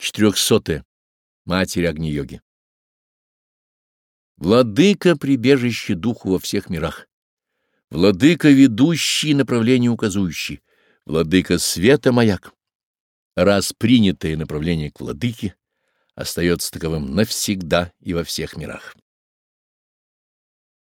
Четырехсотое. Матерь Агни-йоги. Владыка — прибежище духу во всех мирах. Владыка — ведущий, направление указующий. Владыка — света маяк. Раз принятое направление к владыке остается таковым навсегда и во всех мирах.